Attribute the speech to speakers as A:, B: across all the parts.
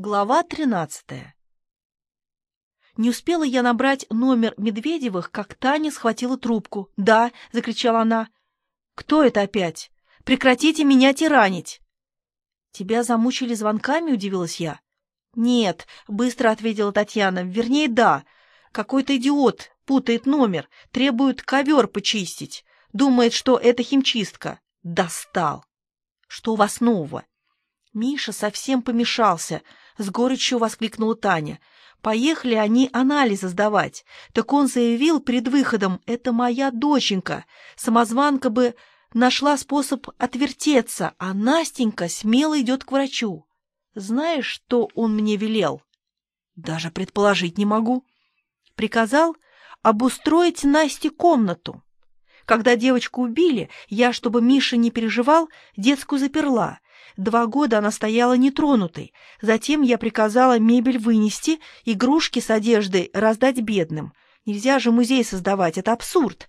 A: Глава тринадцатая Не успела я набрать номер Медведевых, как Таня схватила трубку. «Да!» — закричала она. «Кто это опять? Прекратите меня тиранить!» «Тебя замучили звонками?» — удивилась я. «Нет», — быстро ответила Татьяна. «Вернее, да. Какой-то идиот путает номер, требует ковер почистить. Думает, что это химчистка. Достал!» «Что у вас нового?» Миша совсем помешался —— с горечью воскликнула Таня. «Поехали они анализы сдавать. Так он заявил перед выходом, это моя доченька. Самозванка бы нашла способ отвертеться, а Настенька смело идет к врачу. Знаешь, что он мне велел?» «Даже предположить не могу». Приказал обустроить Насте комнату. Когда девочку убили, я, чтобы Миша не переживал, детскую заперла, Два года она стояла нетронутой. Затем я приказала мебель вынести, игрушки с одеждой раздать бедным. Нельзя же музей создавать, это абсурд.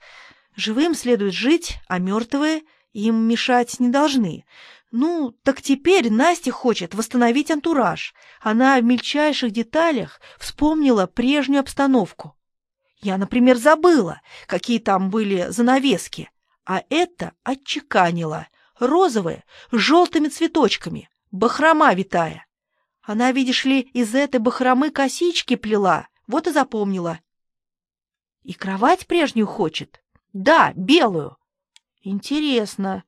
A: Живым следует жить, а мертвые им мешать не должны. Ну, так теперь Настя хочет восстановить антураж. Она в мельчайших деталях вспомнила прежнюю обстановку. Я, например, забыла, какие там были занавески, а это отчеканила — розовые, с желтыми цветочками, бахрома витая. Она, видишь ли, из этой бахромы косички плела, вот и запомнила. И кровать прежнюю хочет? Да, белую. Интересно,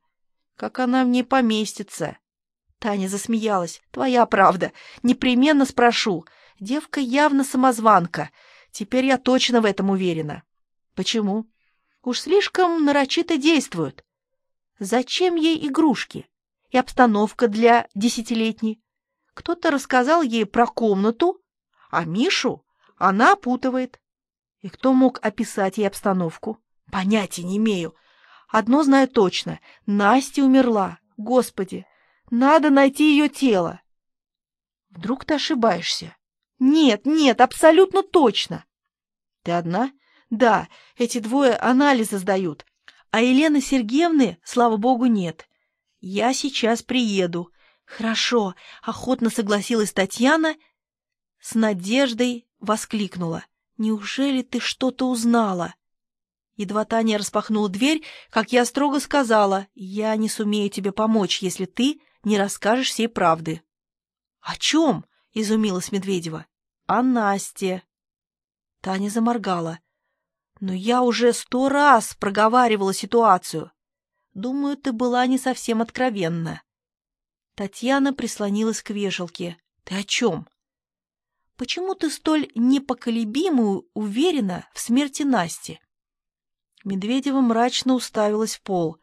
A: как она в ней поместится. Таня засмеялась. Твоя правда. Непременно спрошу. Девка явно самозванка. Теперь я точно в этом уверена. Почему? Уж слишком нарочито действуют. Зачем ей игрушки и обстановка для десятилетней? Кто-то рассказал ей про комнату, а Мишу она опутывает. И кто мог описать ей обстановку? Понятия не имею. Одно знаю точно. Настя умерла. Господи, надо найти ее тело. Вдруг ты ошибаешься? Нет, нет, абсолютно точно. Ты одна? Да, эти двое анализы сдают. А Елены Сергеевны, слава богу, нет. Я сейчас приеду. Хорошо, охотно согласилась Татьяна, с надеждой воскликнула. Неужели ты что-то узнала? Едва Таня распахнула дверь, как я строго сказала, я не сумею тебе помочь, если ты не расскажешь всей правды. — О чем? — изумилась Медведева. — О Насте. Таня заморгала. Но я уже сто раз проговаривала ситуацию. Думаю, ты была не совсем откровенна. Татьяна прислонилась к вешалке. Ты о чем? Почему ты столь непоколебимо уверена в смерти Насти? Медведева мрачно уставилась в пол.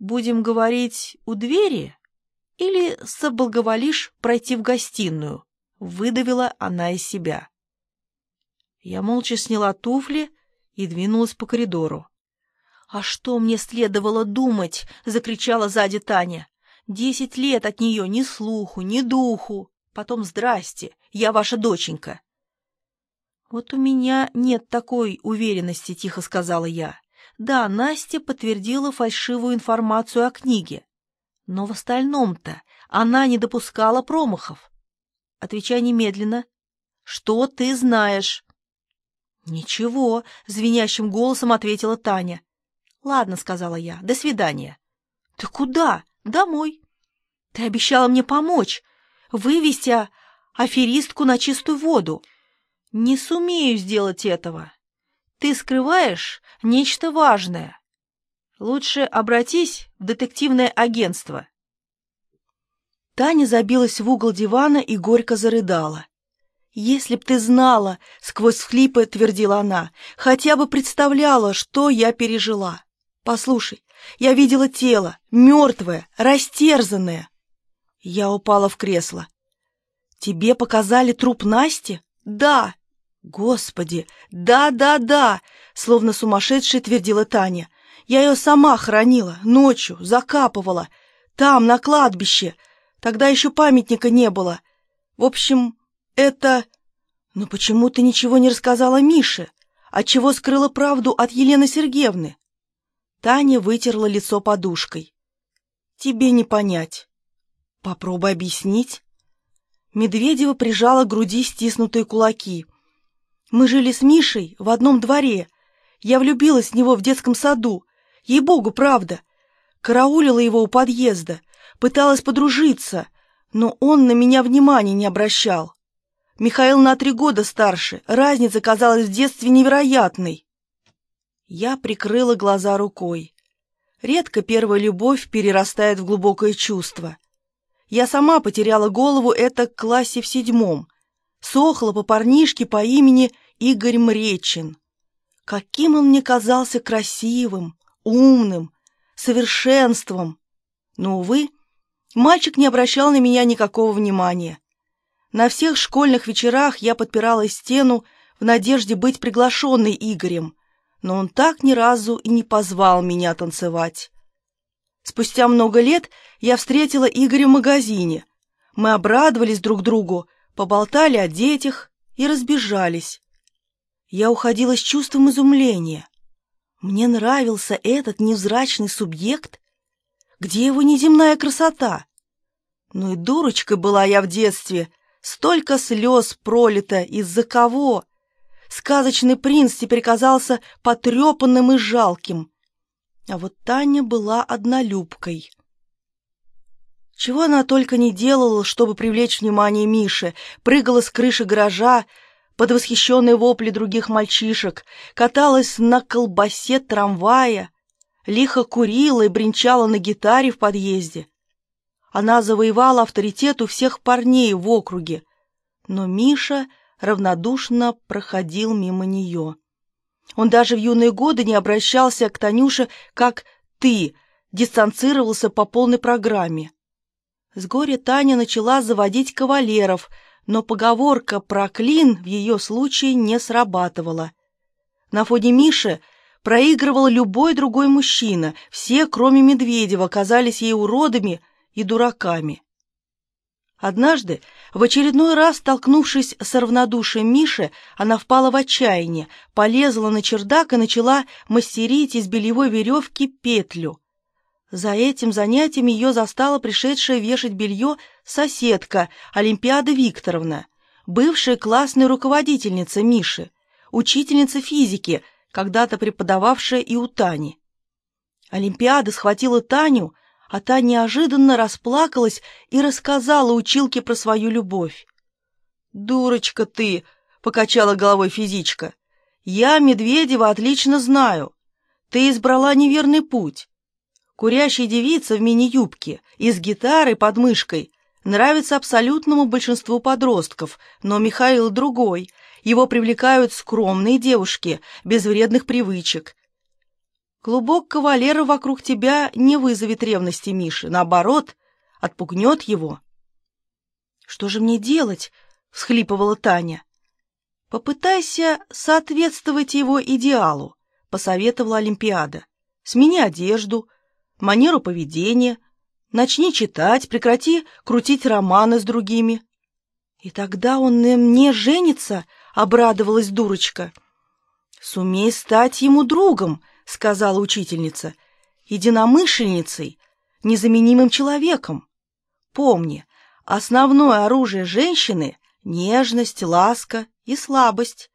A: «Будем говорить у двери или соблаговолишь пройти в гостиную?» — выдавила она из себя. Я молча сняла туфли и двинулась по коридору. «А что мне следовало думать?» — закричала сзади Таня. «Десять лет от нее ни слуху, ни духу. Потом здрасте, я ваша доченька». «Вот у меня нет такой уверенности», — тихо сказала я. «Да, Настя подтвердила фальшивую информацию о книге. Но в остальном-то она не допускала промахов. Отвечай немедленно. Что ты знаешь?» «Ничего», — звенящим голосом ответила Таня. «Ладно», — сказала я, — «до свидания». «Ты куда?» «Домой». «Ты обещала мне помочь, вывести аферистку на чистую воду». «Не сумею сделать этого. Ты скрываешь нечто важное. Лучше обратись в детективное агентство». Таня забилась в угол дивана и горько зарыдала. «Если б ты знала», — сквозь хлипы твердила она, — «хотя бы представляла, что я пережила. Послушай, я видела тело, мертвое, растерзанное». Я упала в кресло. «Тебе показали труп Насти?» «Да». «Господи, да-да-да!» — словно сумасшедшая твердила Таня. «Я ее сама хоронила, ночью, закапывала. Там, на кладбище. Тогда еще памятника не было. В общем, это... Но почему ты ничего не рассказала Мише? Отчего скрыла правду от Елены Сергеевны? Таня вытерла лицо подушкой. Тебе не понять. Попробуй объяснить. Медведева прижала к груди стиснутые кулаки. «Мы жили с Мишей в одном дворе. Я влюбилась в него в детском саду. Ей-богу, правда. Караулила его у подъезда, пыталась подружиться, но он на меня внимания не обращал. Михаил на три года старше, разница казалась в детстве невероятной. Я прикрыла глаза рукой. Редко первая любовь перерастает в глубокое чувство. Я сама потеряла голову это в классе в седьмом. Сохла по парнишке по имени Игорь Мречин. Каким он мне казался красивым, умным, совершенством. Но, увы, мальчик не обращал на меня никакого внимания. На всех школьных вечерах я подпирала стену в надежде быть приглашенной Игорем, но он так ни разу и не позвал меня танцевать. Спустя много лет я встретила Игоря в магазине. Мы обрадовались друг другу, поболтали о детях и разбежались. Я уходила с чувством изумления. Мне нравился этот невзрачный субъект. Где его неземная красота? Ну и дурочкой была я в детстве. Столько слез пролито. Из-за кого? Сказочный принц теперь казался потрепанным и жалким. А вот Таня была однолюбкой. Чего она только не делала, чтобы привлечь внимание Миши. Прыгала с крыши гаража, под восхищенные вопли других мальчишек, каталась на колбасе трамвая, лихо курила и бренчала на гитаре в подъезде. Она завоевала авторитет у всех парней в округе, но Миша равнодушно проходил мимо нее. Он даже в юные годы не обращался к Танюше как «ты», дистанцировался по полной программе. С горя Таня начала заводить кавалеров — но поговорка про клин в ее случае не срабатывала. На фоне Миши проигрывал любой другой мужчина, все, кроме Медведева, казались ей уродами и дураками. Однажды, в очередной раз столкнувшись с равнодушием Миши, она впала в отчаяние, полезла на чердак и начала мастерить из бельевой веревки петлю. За этим занятием ее застала пришедшая вешать белье соседка Олимпиада Викторовна, бывшая классная руководительница Миши, учительница физики, когда-то преподававшая и у Тани. Олимпиада схватила Таню, а та неожиданно расплакалась и рассказала училке про свою любовь. «Дурочка ты!» — покачала головой физичка. «Я Медведева отлично знаю. Ты избрала неверный путь. Курящая девица в мини-юбке и с гитарой под мышкой нравится абсолютному большинству подростков, но Михаил другой. Его привлекают скромные девушки, без вредных привычек. Клубок кавалера вокруг тебя не вызовет ревности Миши, наоборот, отпугнет его. «Что же мне делать?» — всхлипывала Таня. «Попытайся соответствовать его идеалу», — посоветовала Олимпиада. «Смени одежду, манеру поведения, начни читать, прекрати крутить романы с другими. И тогда он на мне женится, обрадовалась дурочка. Сумей стать ему другом, сказала учительница, единомышленницей, незаменимым человеком. Помни, основное оружие женщины — нежность, ласка и слабость.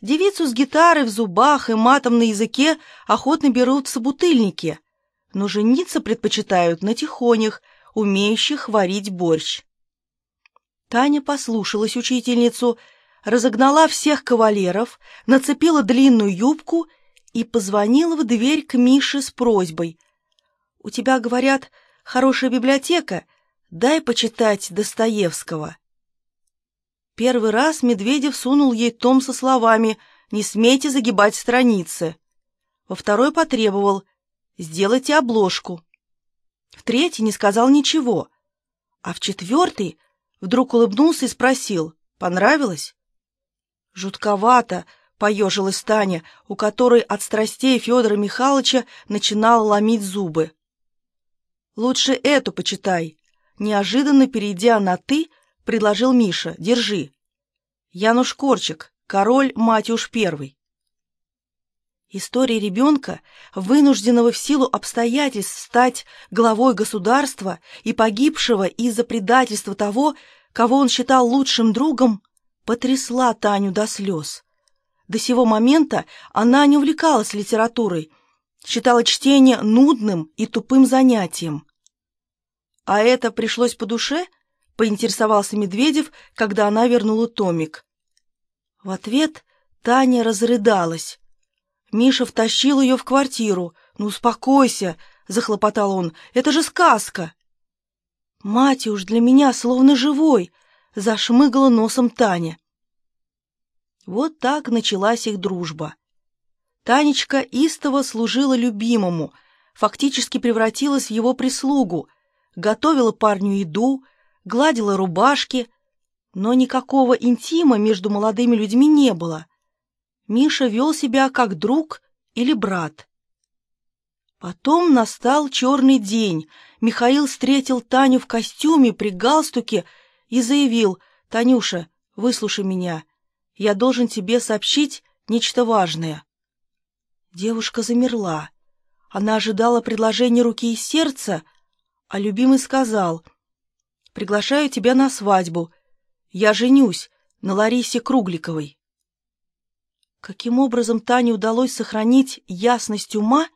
A: Девицу с гитарой в зубах и матом на языке охотно берут в собутыльники, но жениться предпочитают на тихонях, умеющих варить борщ. Таня послушалась учительницу, разогнала всех кавалеров, нацепила длинную юбку и позвонила в дверь к Мише с просьбой. «У тебя, говорят, хорошая библиотека, дай почитать Достоевского». Первый раз Медведев сунул ей том со словами «Не смейте загибать страницы». Во второй потребовал Сделайте обложку. В третий не сказал ничего, а в четвертый вдруг улыбнулся и спросил, понравилось? Жутковато, поежилась Таня, у которой от страстей Федора Михайловича начинала ломить зубы. «Лучше эту почитай», — неожиданно перейдя на «ты», предложил Миша. «Держи». Януш Корчик, король Матюш Первый. История ребенка, вынужденного в силу обстоятельств стать главой государства и погибшего из-за предательства того, кого он считал лучшим другом, потрясла Таню до слез. До сего момента она не увлекалась литературой, считала чтение нудным и тупым занятием. «А это пришлось по душе?» — поинтересовался Медведев, когда она вернула томик. В ответ Таня разрыдалась. Миша втащил ее в квартиру. «Ну, успокойся!» — захлопотал он. «Это же сказка!» «Мать уж для меня словно живой!» — зашмыгала носом Таня. Вот так началась их дружба. Танечка истово служила любимому, фактически превратилась в его прислугу, готовила парню еду, гладила рубашки, но никакого интима между молодыми людьми не было. Миша вел себя как друг или брат. Потом настал черный день. Михаил встретил Таню в костюме при галстуке и заявил, «Танюша, выслушай меня. Я должен тебе сообщить нечто важное». Девушка замерла. Она ожидала предложения руки и сердца, а любимый сказал, «Приглашаю тебя на свадьбу. Я женюсь на Ларисе Кругликовой». Каким образом Тане удалось сохранить ясность ума,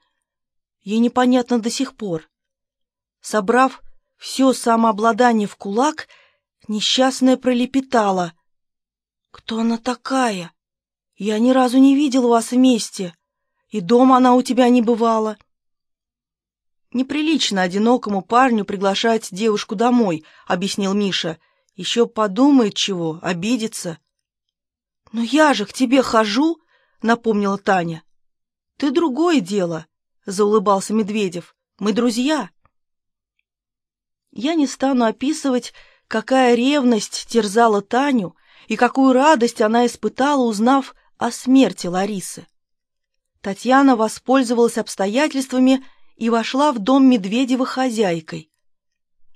A: ей непонятно до сих пор. Собрав все самообладание в кулак, несчастная пролепетала. «Кто она такая? Я ни разу не видел вас вместе, и дома она у тебя не бывала». «Неприлично одинокому парню приглашать девушку домой», — объяснил Миша. «Еще подумает чего, обидится». «Но я же к тебе хожу», — напомнила Таня. «Ты другое дело», — заулыбался Медведев. «Мы друзья». Я не стану описывать, какая ревность терзала Таню и какую радость она испытала, узнав о смерти Ларисы. Татьяна воспользовалась обстоятельствами и вошла в дом Медведева хозяйкой.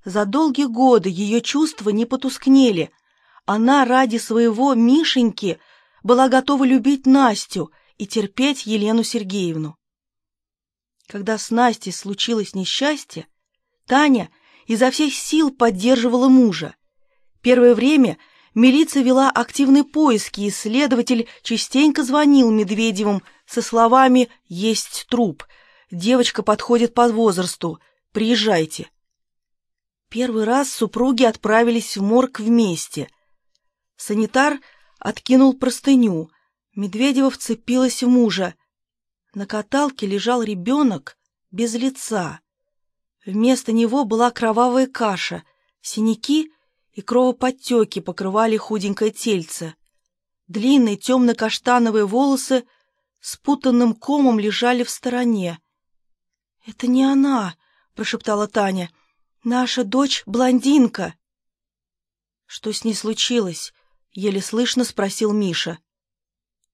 A: За долгие годы ее чувства не потускнели — она ради своего Мишеньки была готова любить Настю и терпеть Елену Сергеевну. Когда с Настей случилось несчастье, Таня изо всех сил поддерживала мужа. Первое время милиция вела активные поиски, и следователь частенько звонил Медведевым со словами «Есть труп», «Девочка подходит под возрасту, приезжайте». Первый раз супруги отправились в морг вместе – Санитар откинул простыню. Медведева вцепилась в мужа. На каталке лежал ребенок без лица. Вместо него была кровавая каша, синяки и кровоподтеки покрывали худенькое тельце. Длинные темно-каштановые волосы спутанным комом лежали в стороне. — Это не она, — прошептала Таня. — Наша дочь блондинка. Что с ней случилось? — еле слышно спросил Миша.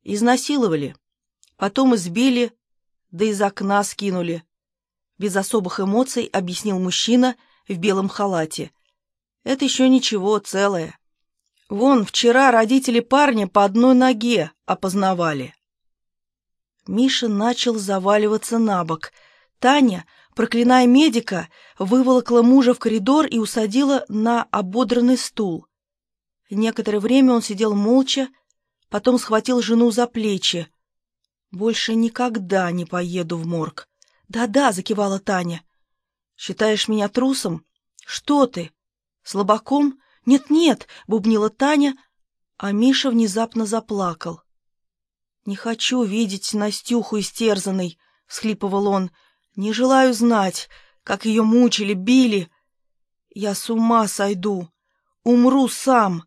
A: «Изнасиловали. Потом избили, да из окна скинули». Без особых эмоций объяснил мужчина в белом халате. «Это еще ничего, целое. Вон, вчера родители парня по одной ноге опознавали». Миша начал заваливаться на бок. Таня, проклиная медика, выволокла мужа в коридор и усадила на ободранный стул. Некоторое время он сидел молча, потом схватил жену за плечи. «Больше никогда не поеду в морг». «Да-да», — закивала Таня. «Считаешь меня трусом? Что ты? Слабаком? Нет-нет», — бубнила Таня, а Миша внезапно заплакал. «Не хочу видеть Настюху истерзанной», — всхлипывал он. «Не желаю знать, как ее мучили, били. Я с ума сойду, умру сам».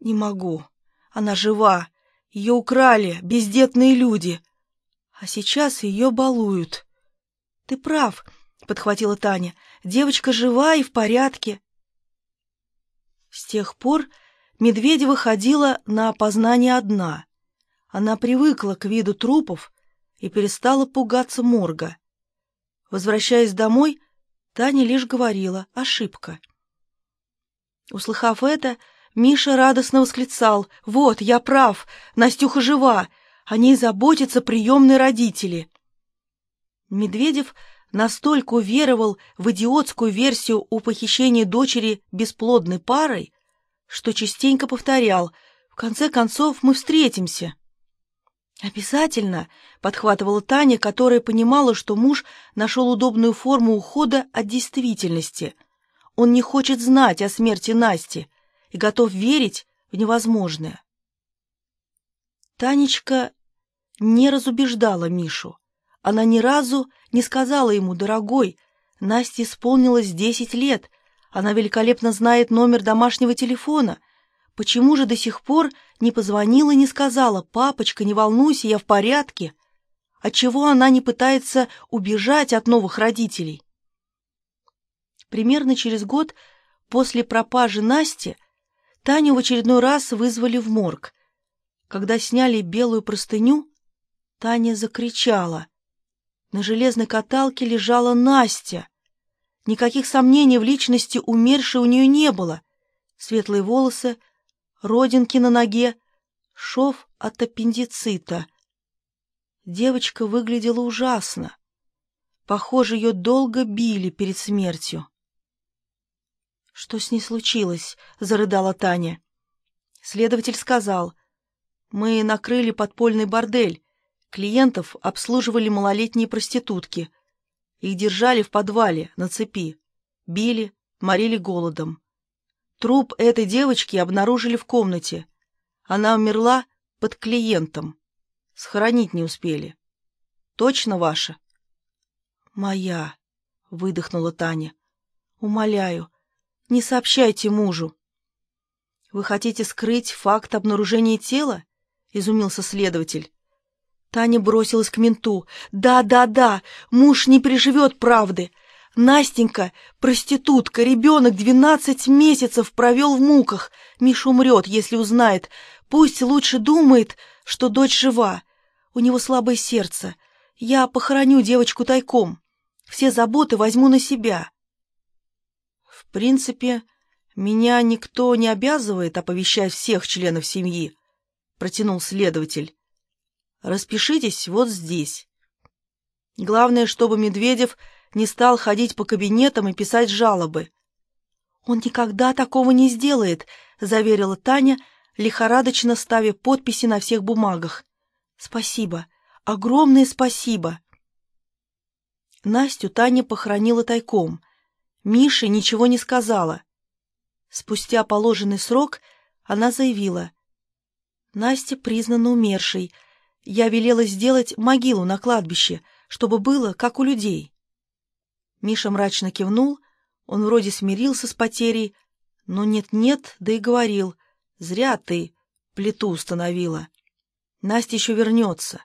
A: Не могу. Она жива. Ее украли бездетные люди. А сейчас ее балуют. Ты прав, подхватила Таня. Девочка жива и в порядке. С тех пор Медведева ходила на опознание одна. Она привыкла к виду трупов и перестала пугаться морга. Возвращаясь домой, Таня лишь говорила «ошибка». Услыхав это, Миша радостно восклицал. «Вот, я прав, Настюха жива, О ней заботятся приемные родители. Медведев настолько уверовал в идиотскую версию о похищении дочери бесплодной парой, что частенько повторял «В конце концов мы встретимся». «Обязательно!» — подхватывала Таня, которая понимала, что муж нашел удобную форму ухода от действительности. Он не хочет знать о смерти Насти и готов верить в невозможное. Танечка не разубеждала Мишу. Она ни разу не сказала ему «дорогой», Насте исполнилось десять лет, она великолепно знает номер домашнего телефона. Почему же до сих пор не позвонила и не сказала «папочка, не волнуйся, я в порядке»? Отчего она не пытается убежать от новых родителей? Примерно через год после пропажи Насти Таню в очередной раз вызвали в морг. Когда сняли белую простыню, Таня закричала. На железной каталке лежала Настя. Никаких сомнений в личности умершей у нее не было. Светлые волосы, родинки на ноге, шов от аппендицита. Девочка выглядела ужасно. Похоже, ее долго били перед смертью. «Что с ней случилось?» — зарыдала Таня. Следователь сказал, «Мы накрыли подпольный бордель. Клиентов обслуживали малолетние проститутки. Их держали в подвале, на цепи. Били, морили голодом. Труп этой девочки обнаружили в комнате. Она умерла под клиентом. Схоронить не успели. Точно ваша? Моя, выдохнула Таня. Умоляю, не сообщайте мужу. Вы хотите скрыть факт обнаружения тела? Изумился следователь. Таня бросилась к менту. «Да, да, да, муж не переживет правды. Настенька, проститутка, ребенок двенадцать месяцев провел в муках. Миша умрет, если узнает. Пусть лучше думает, что дочь жива. У него слабое сердце. Я похороню девочку тайком. Все заботы возьму на себя». В принципе, меня никто не обязывает оповещать всех членов семьи, протянул следователь. Распишитесь вот здесь. Главное, чтобы Медведев не стал ходить по кабинетам и писать жалобы. Он никогда такого не сделает, заверила Таня, лихорадочно ставя подписи на всех бумагах. Спасибо, огромное спасибо. Настю Таня похоронила тайком. Мише ничего не сказала. Спустя положенный срок она заявила. Настя признана умершей. Я велела сделать могилу на кладбище, чтобы было, как у людей. Миша мрачно кивнул, он вроде смирился с потерей, но нет-нет, да и говорил. Зря ты плиту установила. Настя еще вернется.